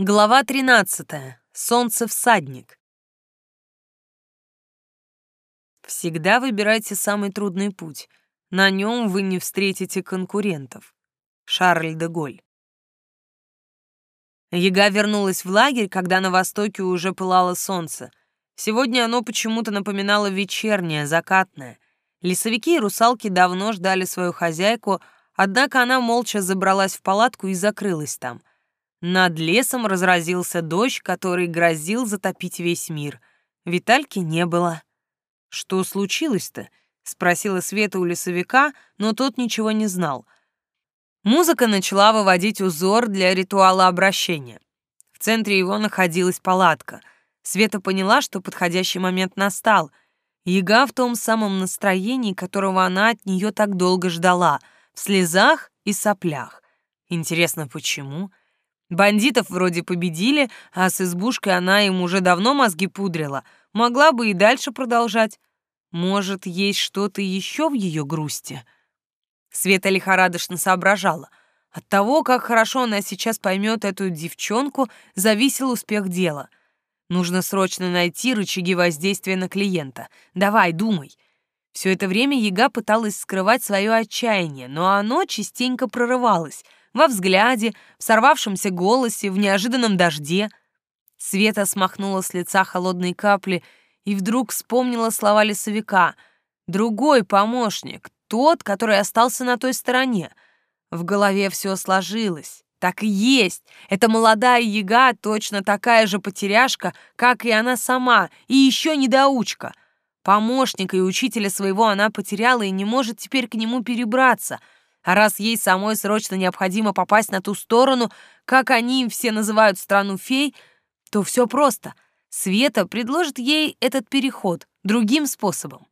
Глава 13. Солнце-всадник. Всегда выбирайте самый трудный путь. На нем вы не встретите конкурентов. Шарль де Голь. Яга вернулась в лагерь, когда на востоке уже пылало солнце. Сегодня оно почему-то напоминало вечернее, закатное. Лесовики и русалки давно ждали свою хозяйку, однако она молча забралась в палатку и закрылась там. Над лесом разразился дождь, который грозил затопить весь мир. Витальки не было. «Что случилось-то?» — спросила Света у лесовика, но тот ничего не знал. Музыка начала выводить узор для ритуала обращения. В центре его находилась палатка. Света поняла, что подходящий момент настал. Яга в том самом настроении, которого она от нее так долго ждала, в слезах и соплях. Интересно, почему? — Бандитов вроде победили, а с избушкой она им уже давно мозги пудрила. Могла бы и дальше продолжать. Может, есть что-то еще в ее грусти? Света лихорадочно соображала. От того, как хорошо она сейчас поймет эту девчонку, зависел успех дела. Нужно срочно найти рычаги воздействия на клиента. Давай, думай. Все это время Яга пыталась скрывать свое отчаяние, но оно частенько прорывалось — во взгляде, в сорвавшемся голосе, в неожиданном дожде. Света смахнула с лица холодные капли и вдруг вспомнила слова лесовика. «Другой помощник, тот, который остался на той стороне». В голове все сложилось. Так и есть. Эта молодая яга точно такая же потеряшка, как и она сама, и еще недоучка. Помощника и учителя своего она потеряла и не может теперь к нему перебраться — а раз ей самой срочно необходимо попасть на ту сторону, как они им все называют страну фей, то все просто. Света предложит ей этот переход другим способом.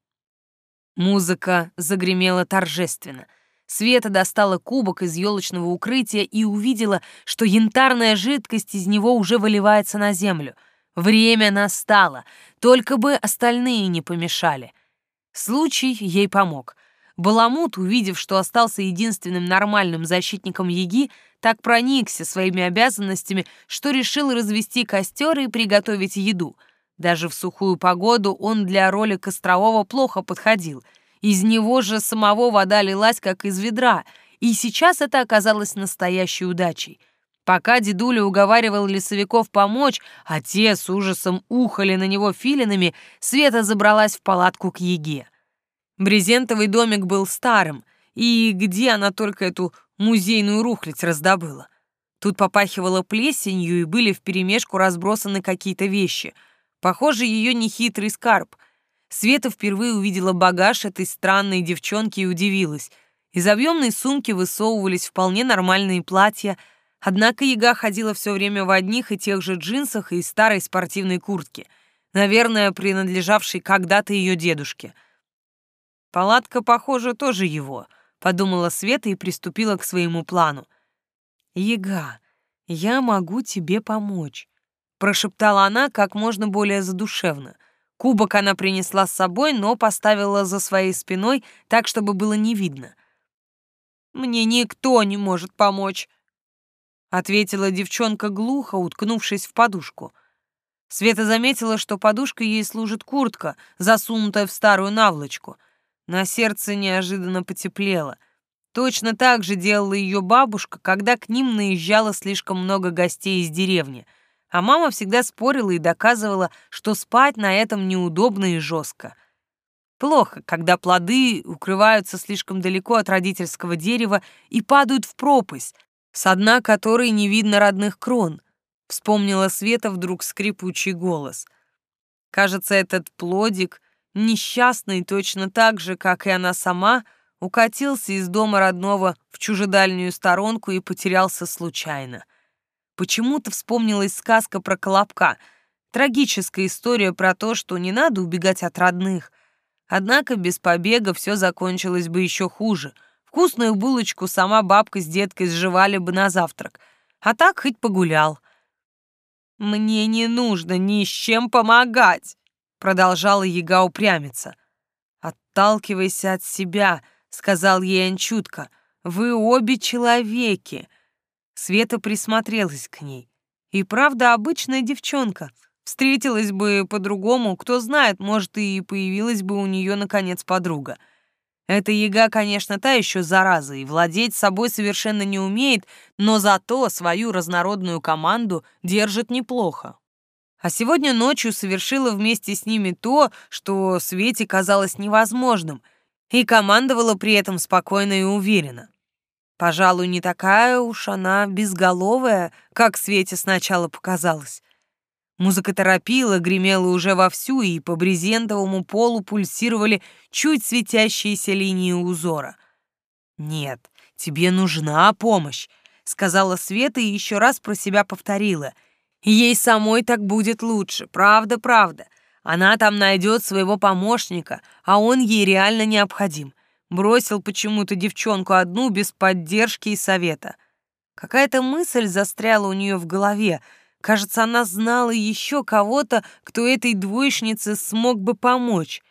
Музыка загремела торжественно. Света достала кубок из елочного укрытия и увидела, что янтарная жидкость из него уже выливается на землю. Время настало, только бы остальные не помешали. Случай ей помог — Баламут, увидев, что остался единственным нормальным защитником Яги, так проникся своими обязанностями, что решил развести костер и приготовить еду. Даже в сухую погоду он для роли кострового плохо подходил. Из него же самого вода лилась, как из ведра, и сейчас это оказалось настоящей удачей. Пока дедуля уговаривал лесовиков помочь, а те с ужасом ухали на него филинами, Света забралась в палатку к Еге. Брезентовый домик был старым, и где она только эту музейную рухлядь раздобыла? Тут попахивало плесенью, и были вперемешку разбросаны какие-то вещи. Похоже, ее нехитрый скарб. Света впервые увидела багаж этой странной девчонки и удивилась. Из объемной сумки высовывались вполне нормальные платья, однако яга ходила все время в одних и тех же джинсах и старой спортивной куртке, наверное, принадлежавшей когда-то ее дедушке — Палатка, похоже, тоже его, подумала Света и приступила к своему плану. Ега, я могу тебе помочь, прошептала она как можно более задушевно. Кубок она принесла с собой, но поставила за своей спиной так, чтобы было не видно. Мне никто не может помочь, ответила девчонка глухо, уткнувшись в подушку. Света заметила, что подушкой ей служит куртка, засунутая в старую наволочку. На сердце неожиданно потеплело. Точно так же делала ее бабушка, когда к ним наезжало слишком много гостей из деревни. А мама всегда спорила и доказывала, что спать на этом неудобно и жестко. Плохо, когда плоды укрываются слишком далеко от родительского дерева и падают в пропасть, с дна которой не видно родных крон. Вспомнила Света вдруг скрипучий голос. Кажется, этот плодик несчастный точно так же, как и она сама, укатился из дома родного в чужедальнюю сторонку и потерялся случайно. Почему-то вспомнилась сказка про Колобка, трагическая история про то, что не надо убегать от родных. Однако без побега все закончилось бы еще хуже. Вкусную булочку сама бабка с деткой сживали бы на завтрак, а так хоть погулял. «Мне не нужно ни с чем помогать!» Продолжала яга упрямиться. «Отталкивайся от себя», — сказал ей Анчутка. «Вы обе человеки». Света присмотрелась к ней. И правда обычная девчонка. Встретилась бы по-другому, кто знает, может, и появилась бы у нее наконец подруга. Эта яга, конечно, та еще зараза, и владеть собой совершенно не умеет, но зато свою разнородную команду держит неплохо. А сегодня ночью совершила вместе с ними то, что Свете казалось невозможным, и командовала при этом спокойно и уверенно. Пожалуй, не такая уж она безголовая, как Свете сначала показалось. Музыка торопила, гремела уже вовсю, и по брезентовому полу пульсировали чуть светящиеся линии узора. «Нет, тебе нужна помощь», — сказала Света и еще раз про себя повторила. «Ей самой так будет лучше, правда, правда. Она там найдет своего помощника, а он ей реально необходим. Бросил почему-то девчонку одну без поддержки и совета. Какая-то мысль застряла у нее в голове — Кажется, она знала еще кого-то, кто этой двоечнице смог бы помочь.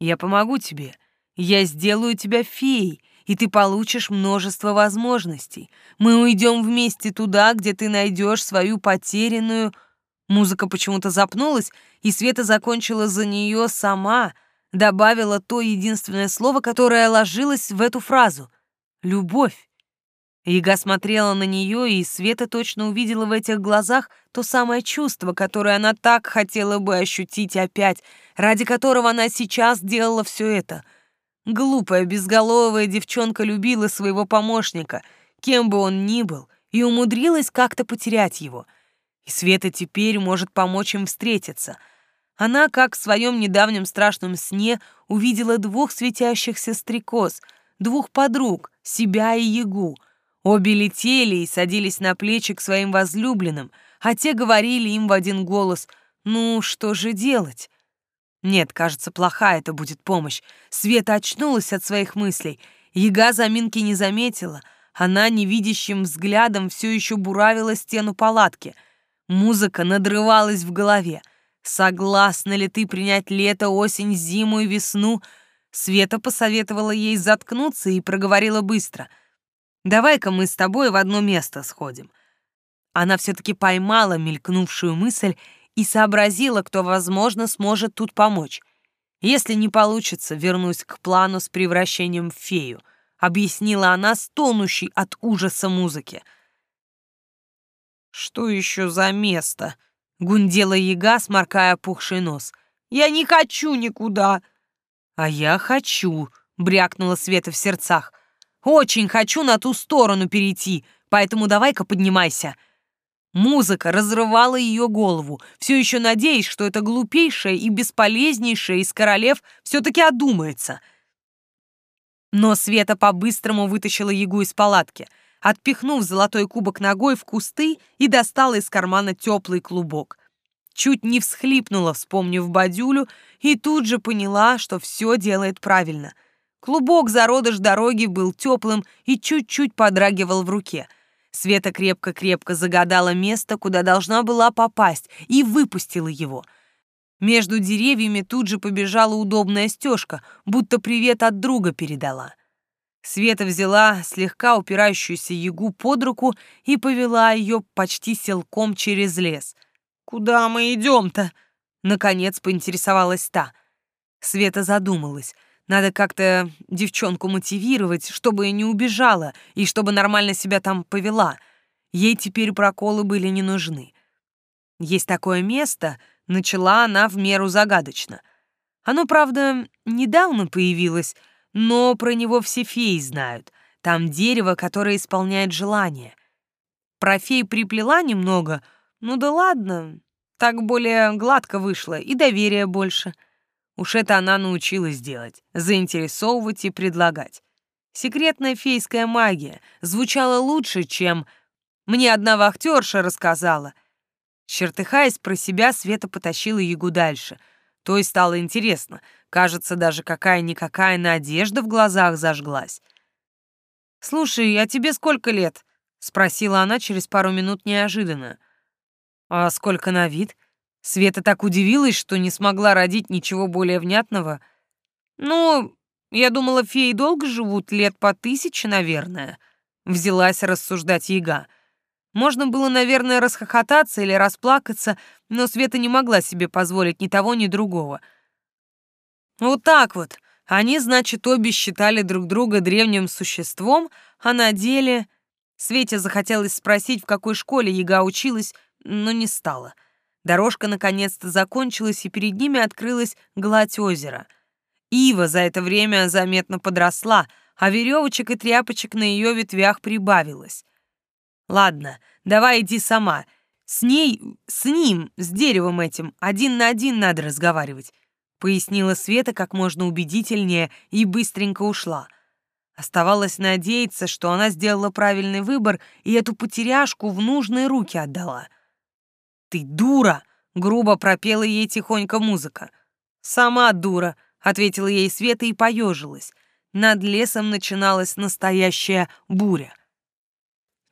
«Я помогу тебе. Я сделаю тебя феей, и ты получишь множество возможностей. Мы уйдем вместе туда, где ты найдешь свою потерянную...» Музыка почему-то запнулась, и Света закончила за нее сама, добавила то единственное слово, которое ложилось в эту фразу — «любовь». Яга смотрела на нее, и Света точно увидела в этих глазах то самое чувство, которое она так хотела бы ощутить опять, ради которого она сейчас делала все это. Глупая, безголовая девчонка любила своего помощника, кем бы он ни был, и умудрилась как-то потерять его. И Света теперь может помочь им встретиться. Она, как в своем недавнем страшном сне, увидела двух светящихся стрекоз, двух подруг, себя и Ягу — Обе летели и садились на плечи к своим возлюбленным, а те говорили им в один голос «Ну, что же делать?» Нет, кажется, плохая это будет помощь. Света очнулась от своих мыслей. Яга заминки не заметила. Она невидящим взглядом все еще буравила стену палатки. Музыка надрывалась в голове. «Согласна ли ты принять лето, осень, зиму и весну?» Света посоветовала ей заткнуться и проговорила быстро — Давай-ка мы с тобой в одно место сходим». Она все-таки поймала мелькнувшую мысль и сообразила, кто, возможно, сможет тут помочь. Если не получится, вернусь к плану с превращением в фею, объяснила она стонущей от ужаса музыки. «Что еще за место?» — гундела яга, сморкая пухший нос. «Я не хочу никуда!» «А я хочу!» — брякнула Света в сердцах. Очень хочу на ту сторону перейти, поэтому давай-ка поднимайся». Музыка разрывала ее голову, все еще надеясь, что эта глупейшая и бесполезнейшая из королев все-таки одумается. Но Света по-быстрому вытащила Ягу из палатки, отпихнув золотой кубок ногой в кусты и достала из кармана теплый клубок. Чуть не всхлипнула, вспомнив Бадюлю, и тут же поняла, что все делает правильно — Клубок зародыш дороги был теплым и чуть-чуть подрагивал в руке. Света крепко-крепко загадала место, куда должна была попасть, и выпустила его. Между деревьями тут же побежала удобная стежка, будто привет от друга передала. Света взяла слегка упирающуюся ягу под руку и повела ее почти селком через лес. «Куда мы идем-то?» — наконец поинтересовалась та. Света задумалась — надо как-то девчонку мотивировать, чтобы не убежала и чтобы нормально себя там повела. Ей теперь проколы были не нужны. Есть такое место, начала она в меру загадочно. Оно, правда, недавно появилось, но про него все феи знают. Там дерево, которое исполняет желание. Про фей приплела немного, ну да ладно, так более гладко вышло и доверия больше — Уж это она научилась делать, заинтересовывать и предлагать. Секретная фейская магия звучала лучше, чем «мне одна вахтерша рассказала». Чертыхаясь про себя, Света потащила Ягу дальше. То и стало интересно. Кажется, даже какая-никакая надежда в глазах зажглась. «Слушай, а тебе сколько лет?» — спросила она через пару минут неожиданно. «А сколько на вид?» Света так удивилась, что не смогла родить ничего более внятного. «Ну, я думала, феи долго живут, лет по тысяче, наверное», — взялась рассуждать яга. Можно было, наверное, расхохотаться или расплакаться, но Света не могла себе позволить ни того, ни другого. Вот так вот. Они, значит, обе считали друг друга древним существом, а на деле... Свете захотелось спросить, в какой школе Яга училась, но не стала. Дорожка наконец-то закончилась, и перед ними открылась гладь озера. Ива за это время заметно подросла, а веревочек и тряпочек на ее ветвях прибавилось. Ладно, давай иди сама. С ней, с ним, с деревом этим, один на один надо разговаривать, пояснила Света как можно убедительнее и быстренько ушла. Оставалось надеяться, что она сделала правильный выбор и эту потеряшку в нужные руки отдала. «Ты дура!» — грубо пропела ей тихонько музыка. «Сама дура!» — ответила ей Света и поежилась. Над лесом начиналась настоящая буря.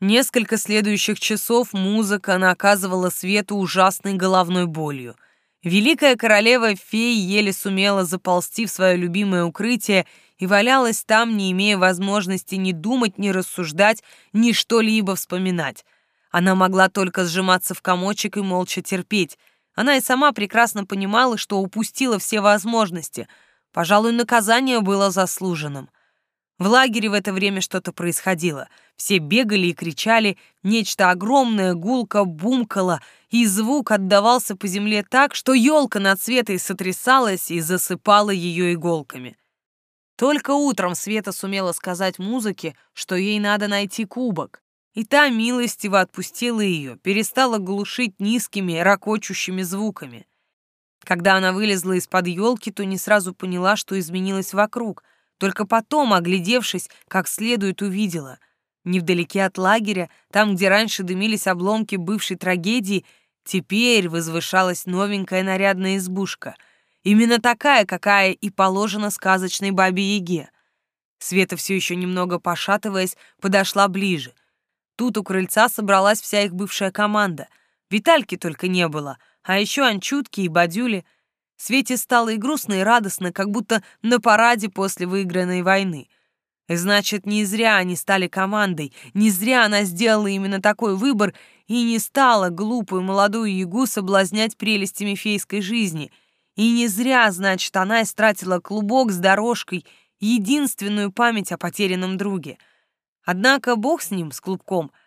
Несколько следующих часов музыка наказывала Свету ужасной головной болью. Великая королева фей еле сумела заползти в свое любимое укрытие и валялась там, не имея возможности ни думать, ни рассуждать, ни что-либо вспоминать. Она могла только сжиматься в комочек и молча терпеть. Она и сама прекрасно понимала, что упустила все возможности. Пожалуй, наказание было заслуженным. В лагере в это время что-то происходило. Все бегали и кричали, нечто огромное гулко бумкало, и звук отдавался по земле так, что елка над Светой сотрясалась и засыпала ее иголками. Только утром Света сумела сказать музыке, что ей надо найти кубок. И та милостиво отпустила ее, перестала глушить низкими, ракочущими звуками. Когда она вылезла из-под елки, то не сразу поняла, что изменилось вокруг — только потом, оглядевшись, как следует увидела. Невдалеке от лагеря, там, где раньше дымились обломки бывшей трагедии, теперь возвышалась новенькая нарядная избушка. Именно такая, какая и положена сказочной бабе-яге. Света все еще немного пошатываясь, подошла ближе. Тут у крыльца собралась вся их бывшая команда. Витальки только не было, а еще Анчутки и Бадюли — Свете стало и грустно, и радостно, как будто на параде после выигранной войны. Значит, не зря они стали командой, не зря она сделала именно такой выбор и не стала глупую молодую ягу соблазнять прелестями фейской жизни. И не зря, значит, она истратила клубок с дорожкой, единственную память о потерянном друге. Однако бог с ним, с клубком —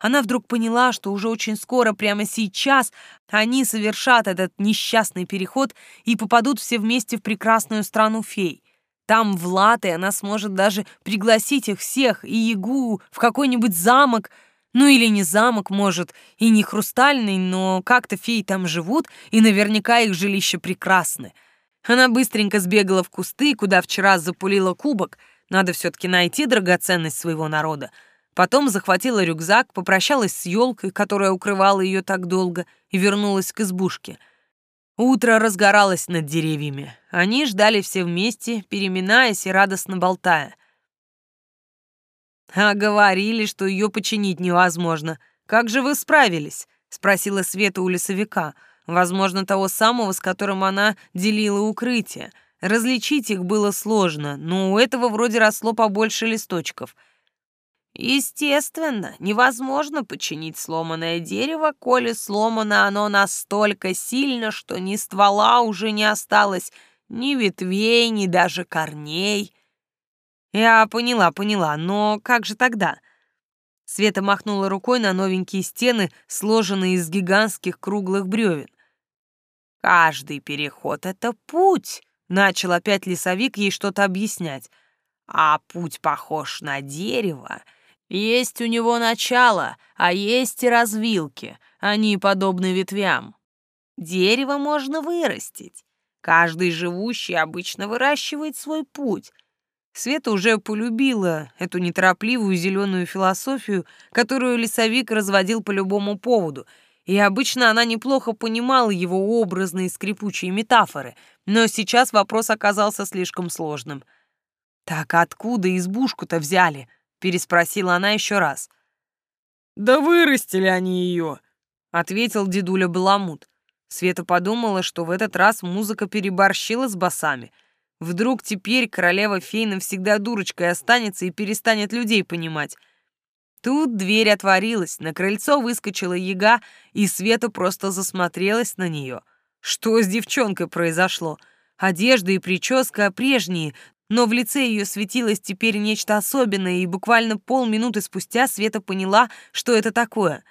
она вдруг поняла, что уже очень скоро, прямо сейчас, они совершат этот несчастный переход и попадут все вместе в прекрасную страну фей. Там в Латы она сможет даже пригласить их всех и Ягу в какой-нибудь замок, ну или не замок, может, и не хрустальный, но как-то феи там живут, и наверняка их жилище прекрасны. Она быстренько сбегала в кусты, куда вчера запулила кубок. Надо все-таки найти драгоценность своего народа — Потом захватила рюкзак, попрощалась с елкой, которая укрывала ее так долго, и вернулась к избушке. Утро разгоралось над деревьями. Они ждали все вместе, переминаясь и радостно болтая. «А говорили, что ее починить невозможно. Как же вы справились?» — спросила Света у лесовика, возможно, того самого, с которым она делила укрытие. Различить их было сложно, но у этого вроде росло побольше листочков — Естественно, невозможно починить сломанное дерево, коли сломано оно настолько сильно, что ни ствола уже не осталось, ни ветвей, ни даже корней. Я поняла, поняла, но как же тогда? Света махнула рукой на новенькие стены, сложенные из гигантских круглых бревен. «Каждый переход — это путь», — начал опять лесовик ей что-то объяснять. «А путь похож на дерево, есть у него начало, а есть и развилки. Они подобны ветвям. Дерево можно вырастить. Каждый живущий обычно выращивает свой путь. Света уже полюбила эту неторопливую зеленую философию, которую лесовик разводил по любому поводу, и обычно она неплохо понимала его образные скрипучие метафоры, но сейчас вопрос оказался слишком сложным. Так откуда избушку-то взяли? переспросила она еще раз. «Да вырастили они ее», — ответил дедуля Баламут. Света подумала, что в этот раз музыка переборщила с басами. Вдруг теперь королева фей навсегда дурочкой останется и перестанет людей понимать. Тут дверь отворилась, на крыльцо выскочила яга, и Света просто засмотрелась на нее. Что с девчонкой произошло? Одежда и прическа прежние, но в лице ее светилось теперь нечто особенное, и буквально полминуты спустя Света поняла, что это такое.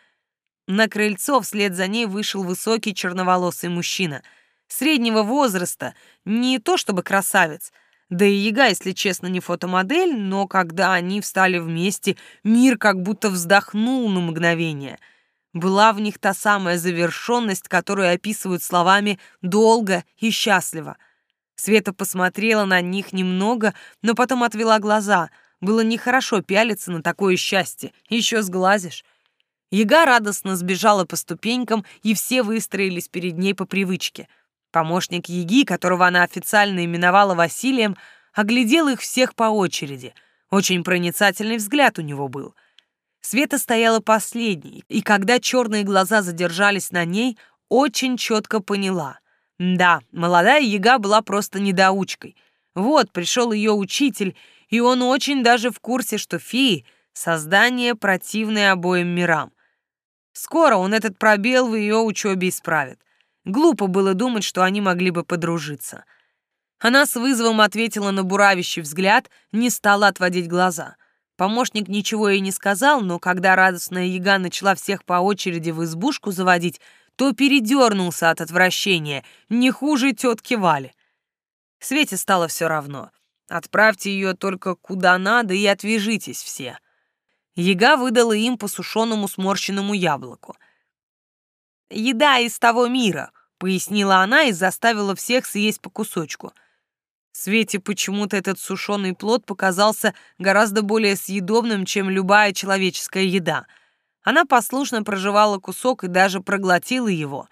На крыльцо вслед за ней вышел высокий черноволосый мужчина. Среднего возраста, не то чтобы красавец — да и Яга, если честно, не фотомодель, но когда они встали вместе, мир как будто вздохнул на мгновение. Была в них та самая завершенность, которую описывают словами «долго» и «счастливо». Света посмотрела на них немного, но потом отвела глаза. Было нехорошо пялиться на такое счастье, еще сглазишь. Яга радостно сбежала по ступенькам, и все выстроились перед ней по привычке — Помощник Еги, которого она официально именовала Василием, оглядел их всех по очереди. Очень проницательный взгляд у него был. Света стояла последней, и когда черные глаза задержались на ней, очень четко поняла. Да, молодая Яга была просто недоучкой. Вот, пришел ее учитель, и он очень даже в курсе, что феи — создание, противное обоим мирам. Скоро он этот пробел в ее учебе исправит. Глупо было думать, что они могли бы подружиться. Она с вызовом ответила на буравящий взгляд, не стала отводить глаза. Помощник ничего ей не сказал, но когда радостная яга начала всех по очереди в избушку заводить, то передернулся от отвращения, не хуже тетки Вали. Свете стало все равно. Отправьте ее только куда надо и отвяжитесь все. Яга выдала им по сушеному сморщенному яблоку. «Еда из того мира», пояснила она и заставила всех съесть по кусочку. Свете почему-то этот сушеный плод показался гораздо более съедобным, чем любая человеческая еда. Она послушно прожевала кусок и даже проглотила его.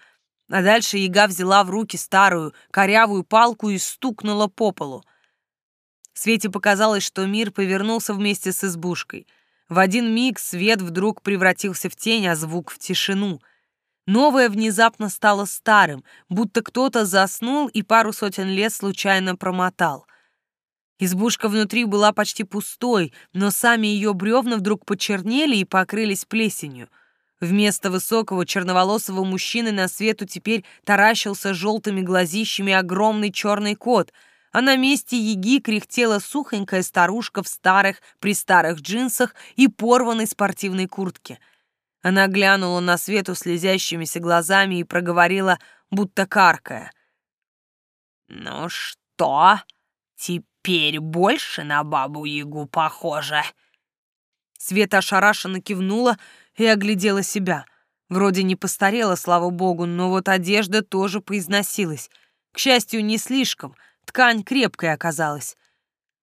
А дальше яга взяла в руки старую, корявую палку и стукнула по полу. Свете показалось, что мир повернулся вместе с избушкой. В один миг свет вдруг превратился в тень, а звук — в тишину — Новое внезапно стало старым, будто кто-то заснул и пару сотен лет случайно промотал. Избушка внутри была почти пустой, но сами ее бревна вдруг почернели и покрылись плесенью. Вместо высокого черноволосого мужчины на свету теперь таращился желтыми глазищами огромный черный кот, а на месте еги кряхтела сухонькая старушка в старых, при старых джинсах и порванной спортивной куртке — она глянула на свету слезящимися глазами и проговорила, будто каркая. «Ну что, теперь больше на бабу-ягу похоже?» Света ошарашенно кивнула и оглядела себя. Вроде не постарела, слава богу, но вот одежда тоже поизносилась. К счастью, не слишком, ткань крепкая оказалась.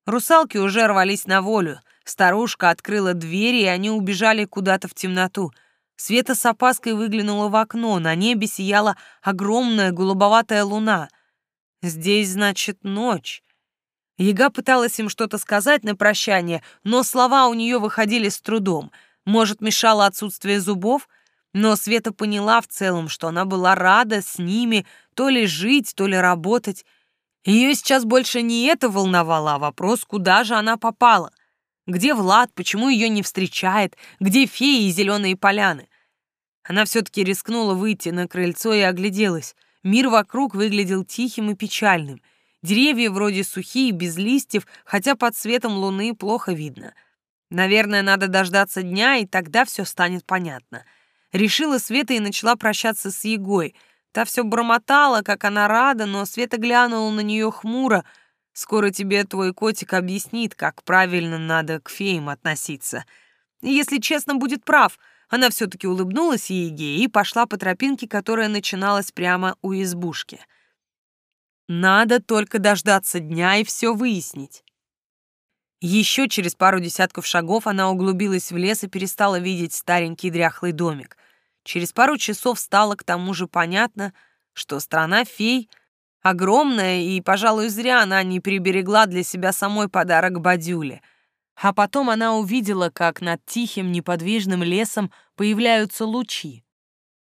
Русалки уже рвались на волю. Старушка открыла двери, и они убежали куда-то в темноту — Света с опаской выглянула в окно, на небе сияла огромная голубоватая луна. Здесь, значит, ночь. Яга пыталась им что-то сказать на прощание, но слова у нее выходили с трудом. Может, мешало отсутствие зубов? Но Света поняла в целом, что она была рада с ними то ли жить, то ли работать. Ее сейчас больше не это волновало, а вопрос, куда же она попала — где Влад, почему ее не встречает? Где феи и зеленые поляны? Она все-таки рискнула выйти на крыльцо и огляделась. Мир вокруг выглядел тихим и печальным. Деревья вроде сухие, без листьев, хотя под светом луны плохо видно. Наверное, надо дождаться дня, и тогда все станет понятно. Решила Света и начала прощаться с Егой. Та все бормотала, как она рада, но Света глянула на нее хмуро — Скоро тебе твой котик объяснит, как правильно надо к феям относиться. И если честно, будет прав. Она все-таки улыбнулась Еге и пошла по тропинке, которая начиналась прямо у избушки. Надо только дождаться дня и все выяснить. Еще через пару десятков шагов она углубилась в лес и перестала видеть старенький дряхлый домик. Через пару часов стало к тому же понятно, что страна фей — Огромная, и, пожалуй, зря она не приберегла для себя самой подарок Бадюле. А потом она увидела, как над тихим неподвижным лесом появляются лучи.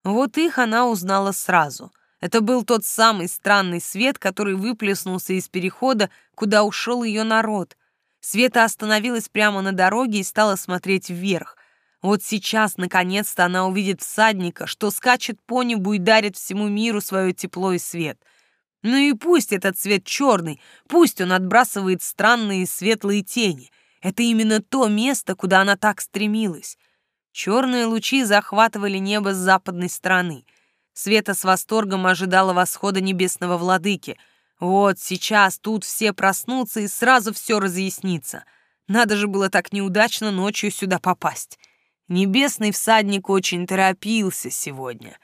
Вот их она узнала сразу. Это был тот самый странный свет, который выплеснулся из перехода, куда ушел ее народ. Света остановилась прямо на дороге и стала смотреть вверх. Вот сейчас, наконец-то, она увидит всадника, что скачет по небу и дарит всему миру свое тепло и свет. Ну и пусть этот свет черный, пусть он отбрасывает странные светлые тени. Это именно то место, куда она так стремилась. Черные лучи захватывали небо с западной стороны. Света с восторгом ожидала восхода небесного владыки. Вот сейчас тут все проснутся и сразу все разъяснится. Надо же было так неудачно ночью сюда попасть. Небесный всадник очень торопился сегодня.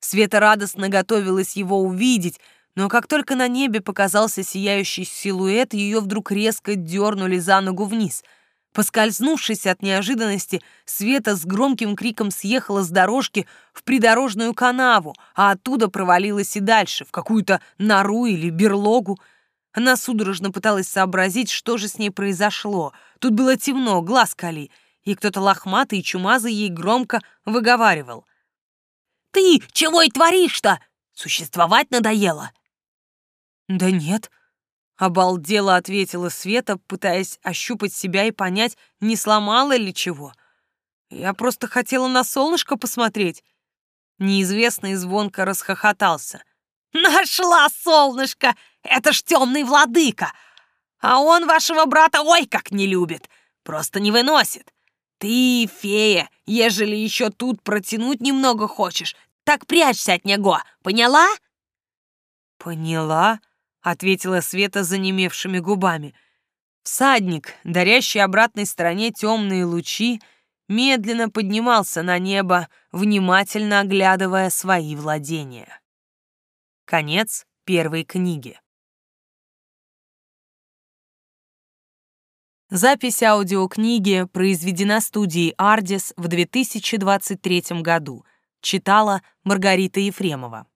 Света радостно готовилась его увидеть, но как только на небе показался сияющий силуэт, ее вдруг резко дернули за ногу вниз. Поскользнувшись от неожиданности, Света с громким криком съехала с дорожки в придорожную канаву, а оттуда провалилась и дальше, в какую-то нору или берлогу. Она судорожно пыталась сообразить, что же с ней произошло. Тут было темно, глаз кали — и кто-то лохматый и чумазый ей громко выговаривал. «Ты чего и творишь-то? Существовать надоело!» «Да нет», — обалдела ответила Света, пытаясь ощупать себя и понять, не сломала ли чего. «Я просто хотела на солнышко посмотреть». Неизвестный звонко расхохотался. «Нашла солнышко! Это ж темный владыка! А он вашего брата ой как не любит! Просто не выносит! «Ты, фея, ежели еще тут протянуть немного хочешь, так прячься от него, поняла?» «Поняла», — ответила Света занемевшими губами. Всадник, дарящий обратной стороне темные лучи, медленно поднимался на небо, внимательно оглядывая свои владения. Конец первой книги. Запись аудиокниги произведена студией «Ардис» в 2023 году. Читала Маргарита Ефремова.